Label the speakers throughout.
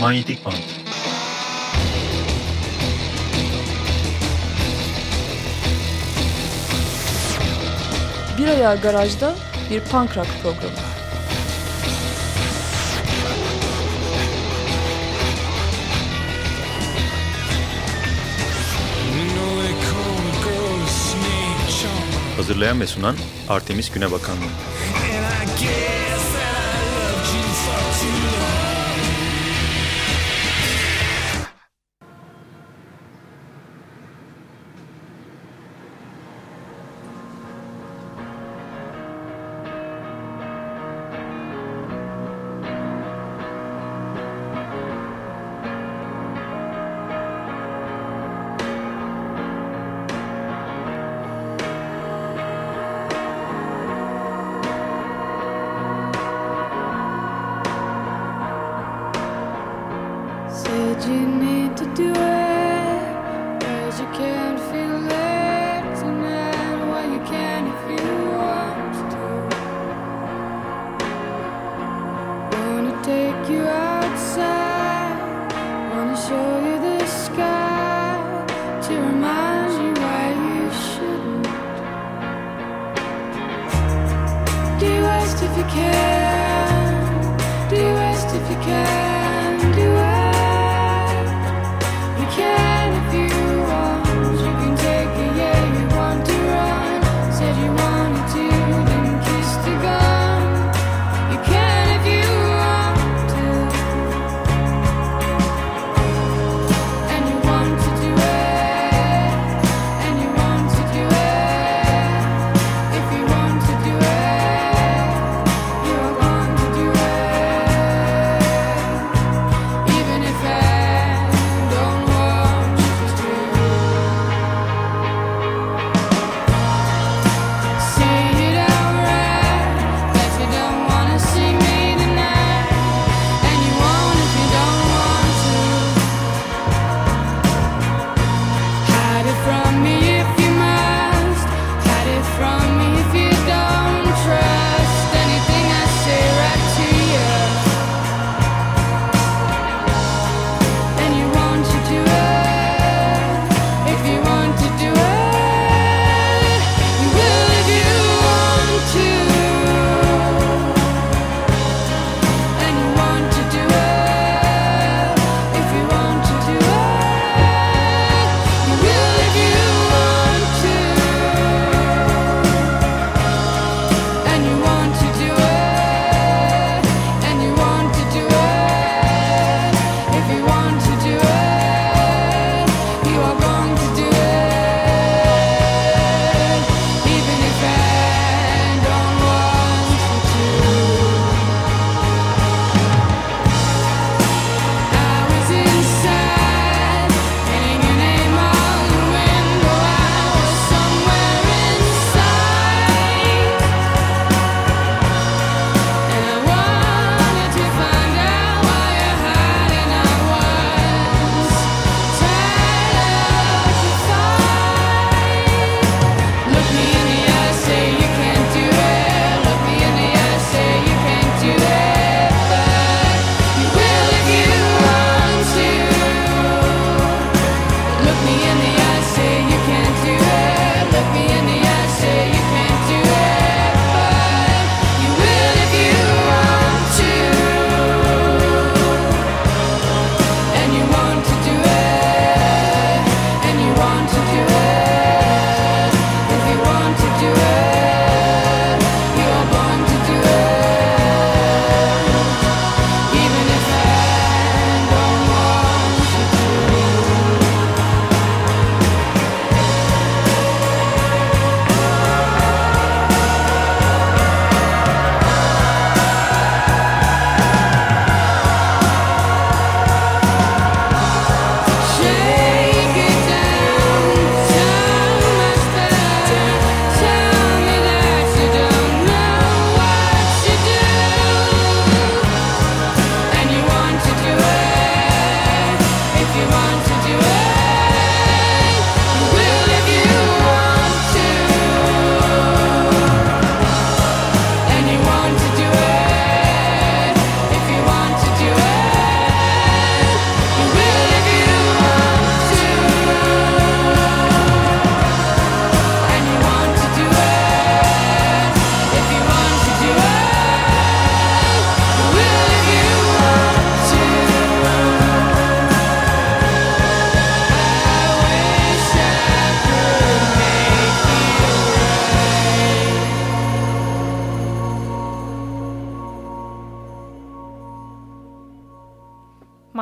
Speaker 1: Manyetik band.
Speaker 2: Bir ayağı garajda bir punk rock programı.
Speaker 1: Hazırlayan ve sunan Artemis Günebakanlı.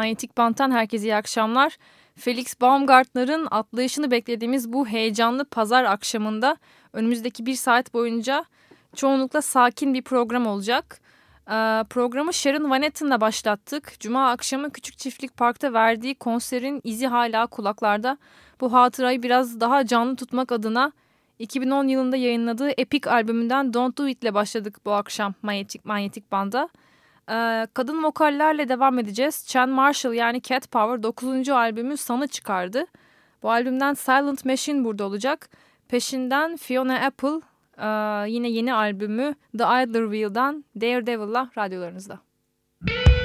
Speaker 3: Manyetik Bant'tan herkese iyi akşamlar. Felix Baumgartner'ın atlayışını beklediğimiz bu heyecanlı pazar akşamında önümüzdeki bir saat boyunca çoğunlukla sakin bir program olacak. Ee, programı Sharon Van Etten'la başlattık. Cuma akşamı Küçük Çiftlik Park'ta verdiği konserin izi hala kulaklarda. Bu hatırayı biraz daha canlı tutmak adına 2010 yılında yayınladığı epik albümünden Don't Do It'le başladık bu akşam Manyetik, Manyetik Band'a. Ee, kadın vokallerle devam edeceğiz. Chan Marshall yani Cat Power 9. albümü Sana çıkardı. Bu albümden Silent Machine burada olacak. Peşinden Fiona Apple e, yine yeni albümü The Idler Wheel'dan Daredevil'la radyolarınızda.
Speaker 4: Müzik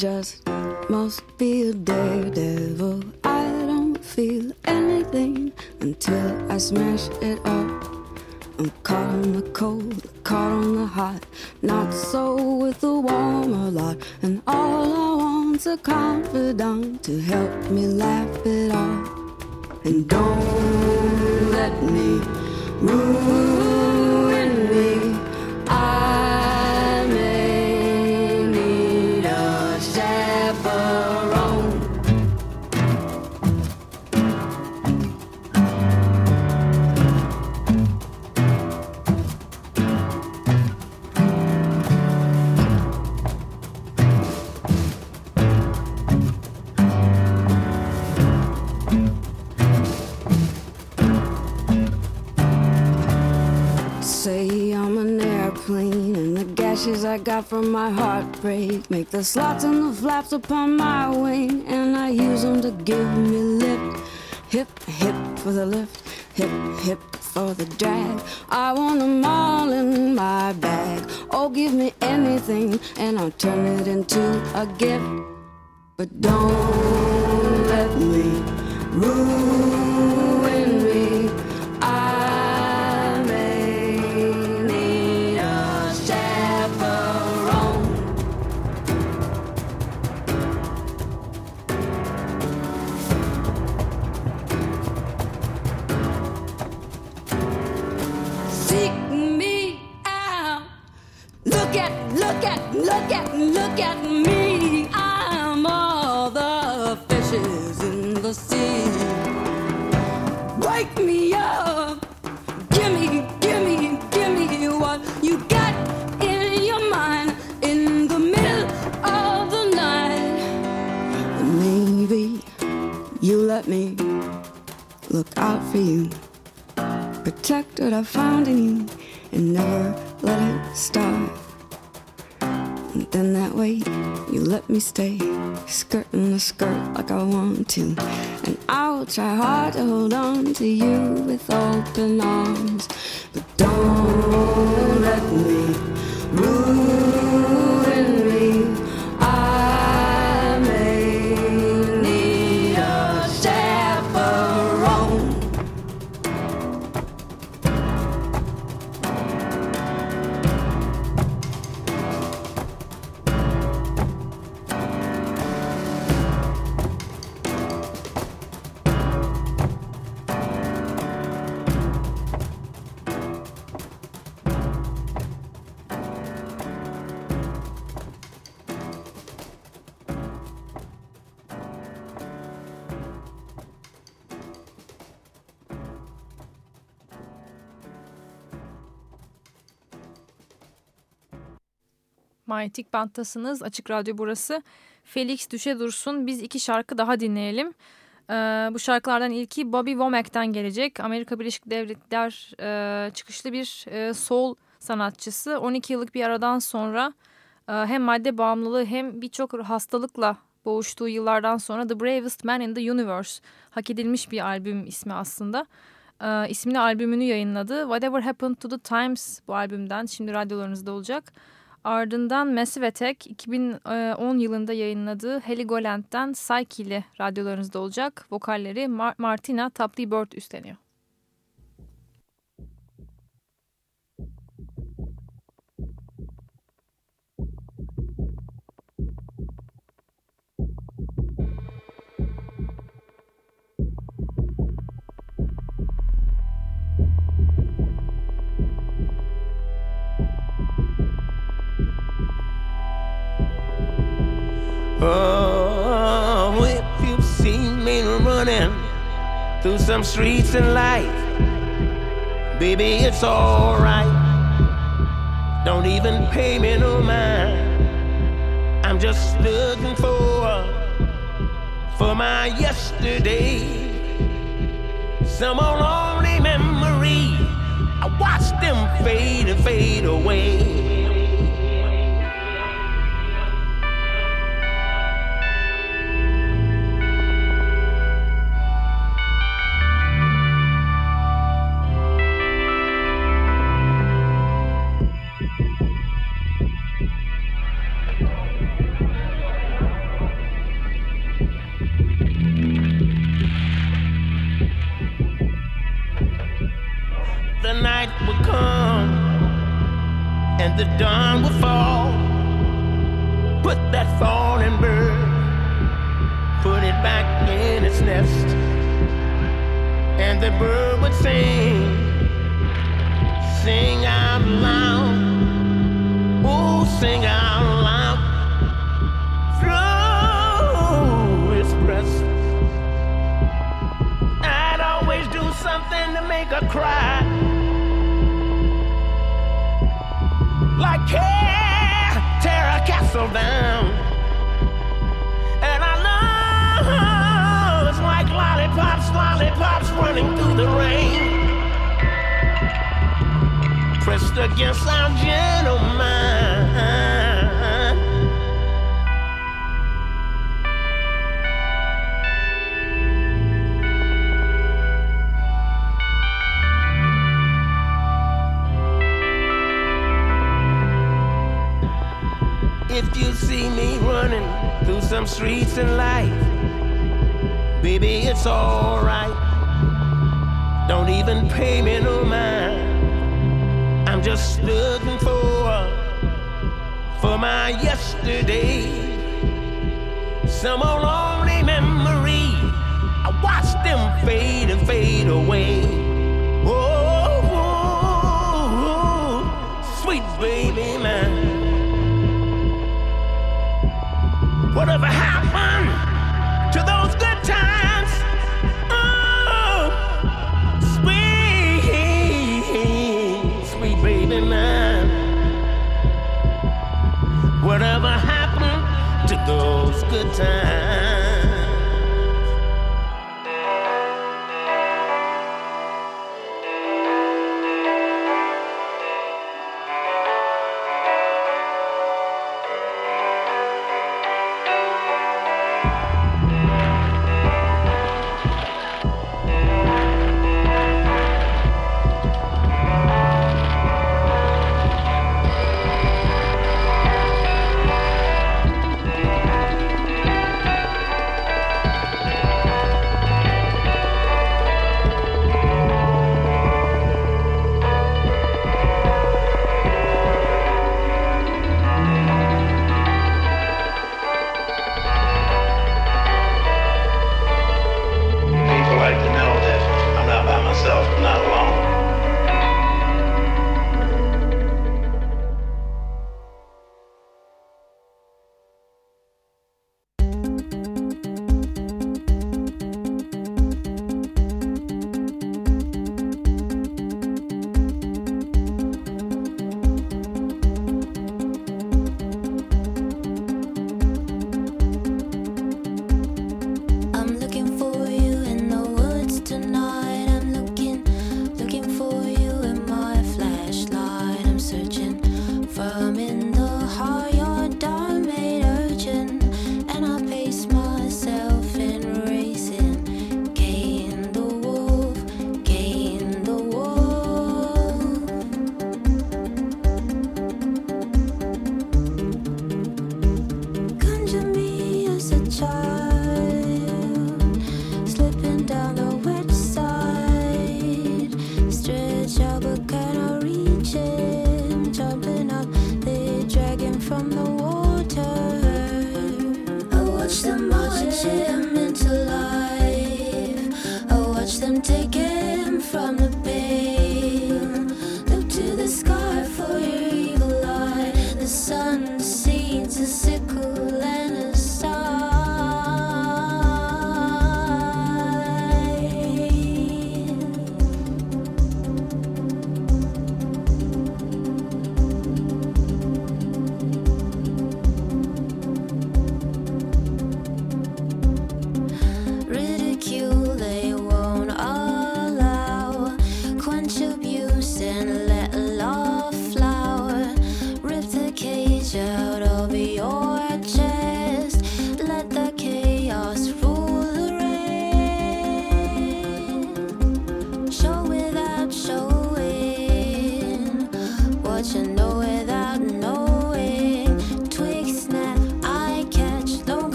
Speaker 4: just
Speaker 5: must be a daredevil. I don't feel anything until I smash it up. I'm caught on the cold, caught on the hot. Not so with the warmer lot. And all I want's a confidant to help me laugh it off. And don't let me ruin me. I I got from my heartbreak make the slots and the flaps upon my wing, and I use them to give me lift. Hip, hip for the lift, hip, hip for the drag. I want them all in my bag. Oh, give me anything, and I'll turn it into a gift. But don't let me ruin look me. I'm all the fishes in the sea. Wake me up. Gimme, gimme, gimme what you got in your mind in the middle of the night. Maybe you let me look out for you. Protect what I found in you and never let it start. And then that way you let me stay skirting the skirt like I want to. And I'll try hard to hold on to you with open arms. But don't
Speaker 3: Manyetik Bant'tasınız. Açık Radyo burası. Felix Düşe Dursun. Biz iki şarkı daha dinleyelim. Ee, bu şarkılardan ilki Bobby Womack'ten gelecek. Amerika Birleşik Devletler e, çıkışlı bir e, soul sanatçısı. 12 yıllık bir aradan sonra e, hem madde bağımlılığı hem birçok hastalıkla boğuştuğu yıllardan sonra The Bravest Man in the Universe hak edilmiş bir albüm ismi aslında. E, ismini albümünü yayınladı. Whatever Happened to the Times bu albümden şimdi radyolarınızda olacak. Ardından Massive Attack 2010 yılında yayınladığı Heligoland'den Psyche ile radyolarınızda olacak. Vokalleri Mar Martina Tapley Bird üstleniyor.
Speaker 6: Some streets in life, baby, it's alright. Don't even pay me no mind. I'm just looking for for my yesterday. Some old lonely memory. I watch them fade and fade away. The dawn would fall. Put that falling bird, put it back in its nest, and the bird would sing, sing out loud, oh, sing out loud through its breast. I'd always do something to make her cry. Tear, tear a castle down. And I know it's like lollipops, lollipops running through the rain. Pressed against our gentle mind. If you see me running through some streets in life, baby, it's alright. Don't even pay me no mind. I'm just looking for for my yesterday. Some old lonely memory. I watch them fade and fade away. Those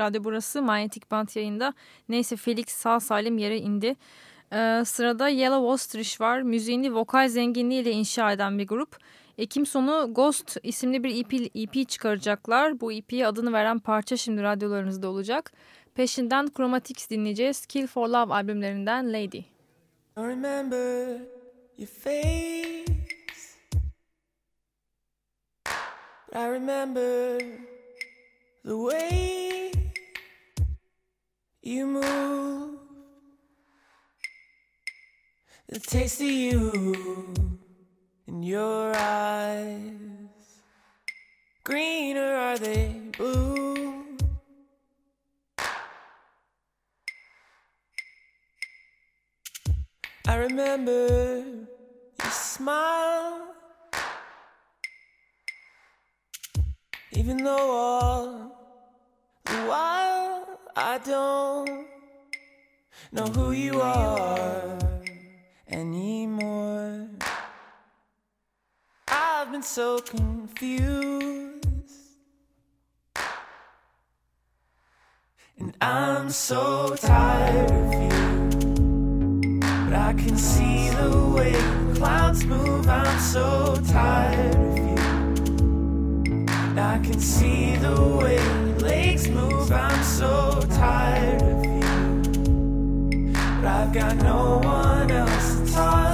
Speaker 3: Radyo burası Manyetik Band yayında. Neyse Felix sağ salim yere indi. Ee, sırada Yellow Ostrich var. Müziğini vokal zenginliğiyle inşa eden bir grup. Ekim sonu Ghost isimli bir EP, EP çıkaracaklar. Bu EP'ye adını veren parça şimdi radyolarınızda olacak. Peşinden Chromatics dinleyeceğiz. Kill for Love albümlerinden Lady.
Speaker 7: I remember your face. I remember the way you move. The taste of you in your eyes. Green or are they blue? I remember your smile. Even though all the while I don't know who you are anymore. I've been so confused. And I'm so tired of you. But I can see the way the clouds move. I'm so tired of you. And I can see the way lakes move. I'm so tired of you. But I've got no one else to talk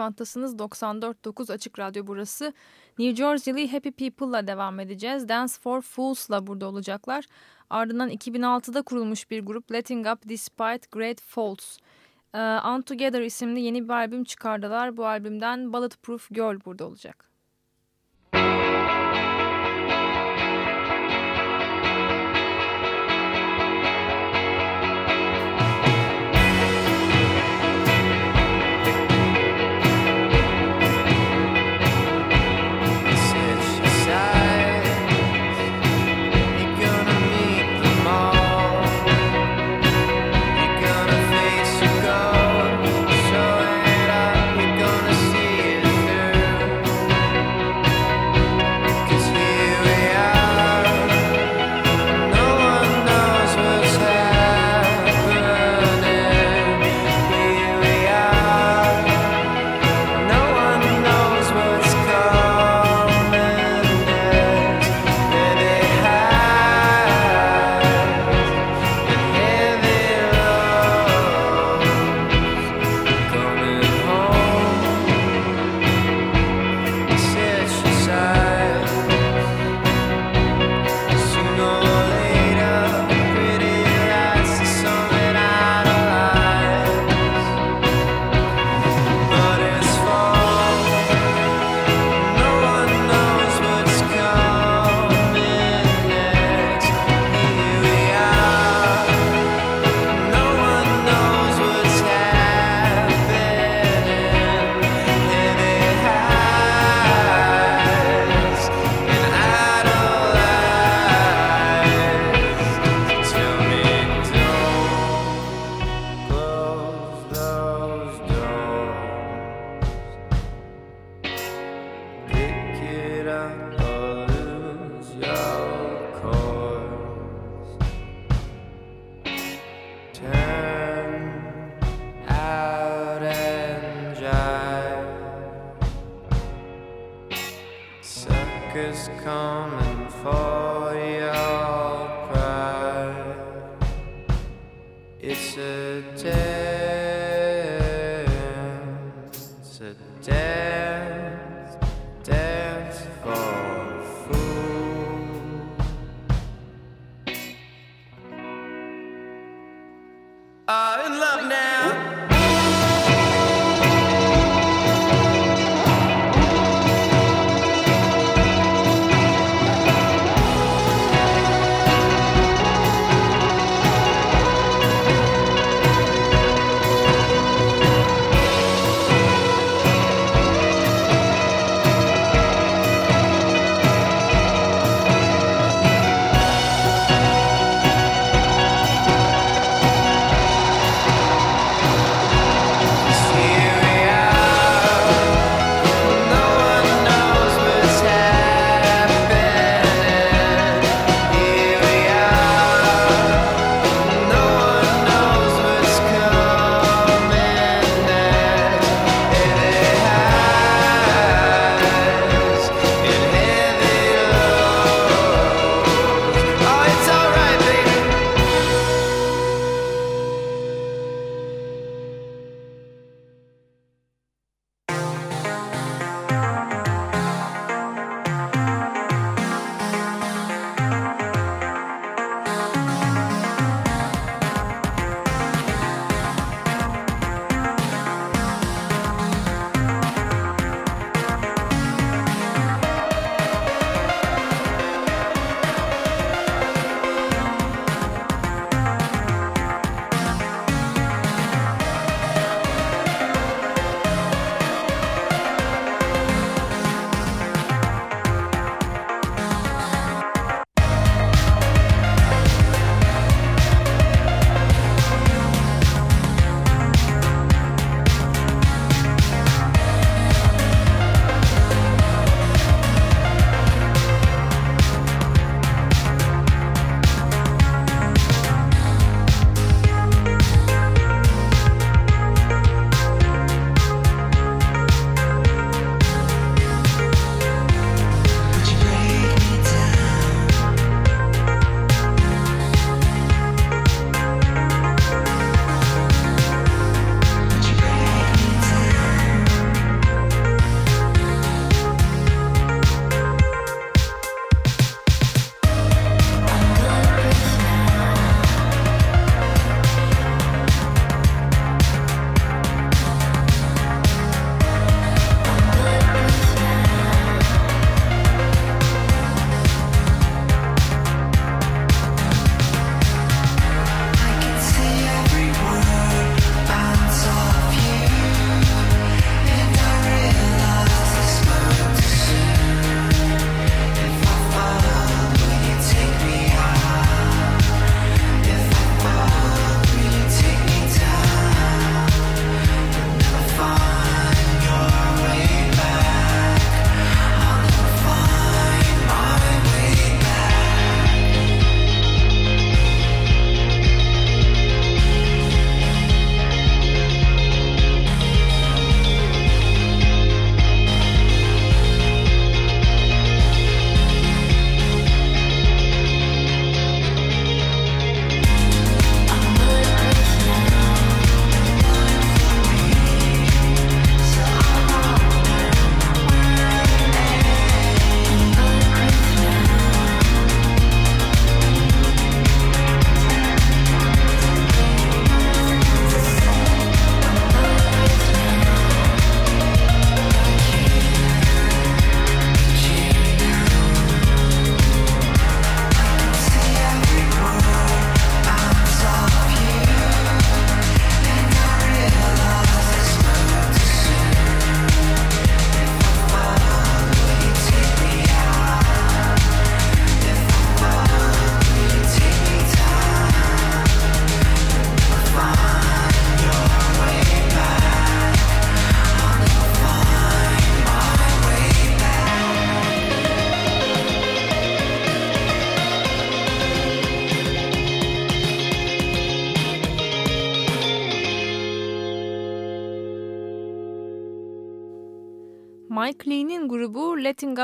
Speaker 8: Bant'tasınız 94.9 Açık Radyo burası. New Jersey'li Happy People'la devam edeceğiz. Dance for Fools'la burada olacaklar. Ardından 2006'da kurulmuş bir grup Letting Up Despite Great Faults. Uh, On Together isimli yeni bir albüm çıkardılar. Bu albümden Bulletproof Girl burada olacak.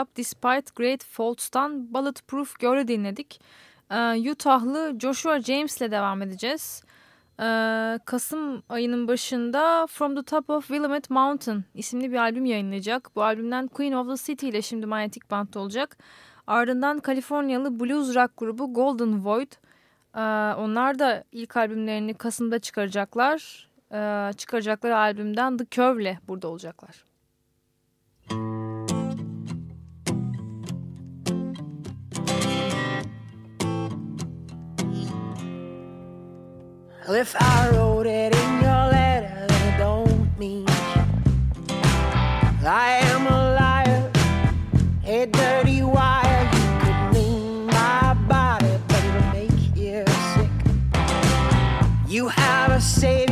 Speaker 3: Up Despite Great Faults'tan Bulletproof Girl'ü dinledik. Ee, Utah'lı Joshua James'le devam edeceğiz. Ee, Kasım ayının başında From the Top of Willamette Mountain isimli bir albüm yayınlayacak. Bu albümden Queen of the City ile şimdi manyetik bantta olacak. Ardından Kaliforniyalı blues rock grubu Golden Void. Ee, onlar da ilk albümlerini Kasım'da çıkaracaklar. Çıkaracakları albümden The Curve'le burada olacaklar.
Speaker 9: Well, if I wrote it in your letter, then it don't mean I am a liar, a dirty wire. You could mean my body, but it'll make you sick. You have a say.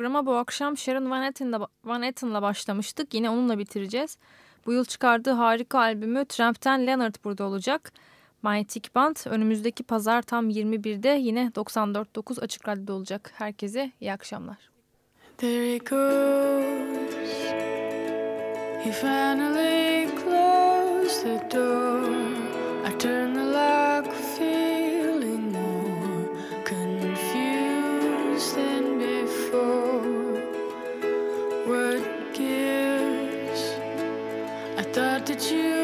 Speaker 3: programa bu akşam Sharon Van Etten'la Van Etten'la başlamıştık. Yine onunla bitireceğiz. Bu yıl çıkardığı harika albümü Tramp'ten Leonard burada olacak. Manyetik Band önümüzdeki pazar tam 21'de yine 94.9 Açık Radyo'da olacak. Herkese iyi akşamlar.
Speaker 10: There it goes. He finally closed the door. did you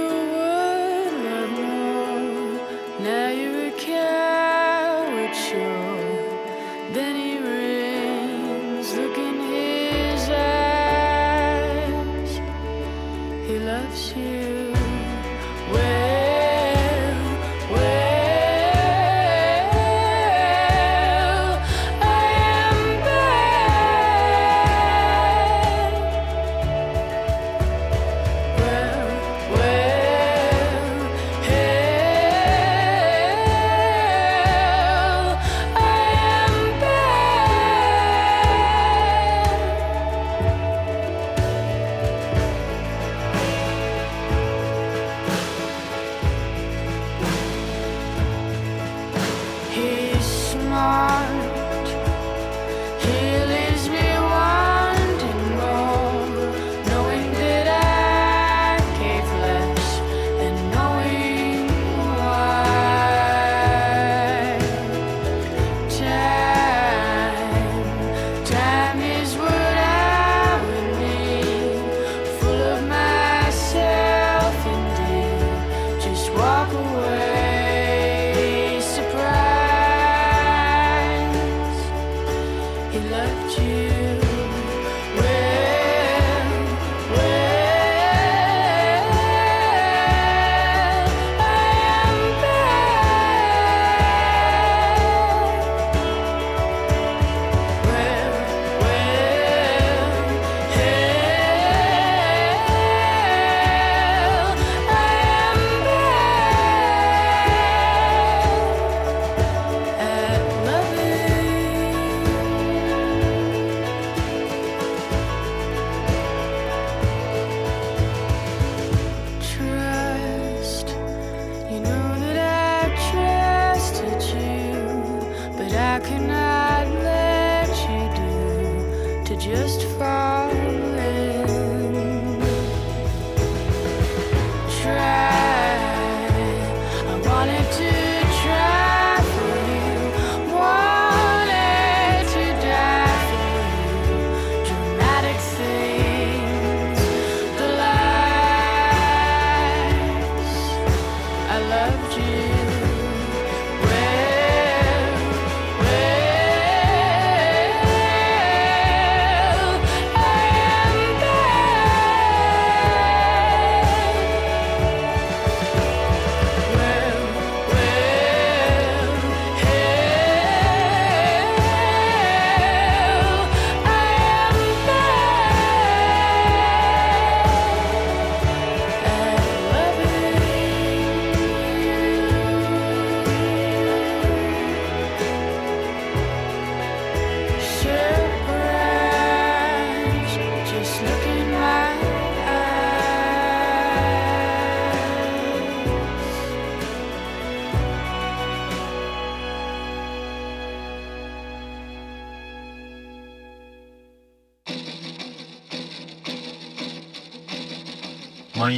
Speaker 1: heart.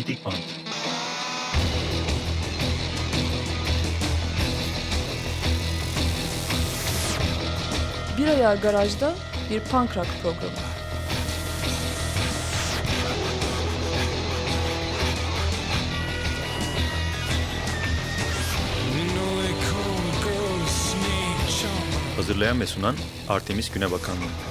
Speaker 1: Dikman.
Speaker 2: Bir ayağı garajda bir punk rock programı.
Speaker 1: Hazırlayan ve sunan Artemis Günebakanlı.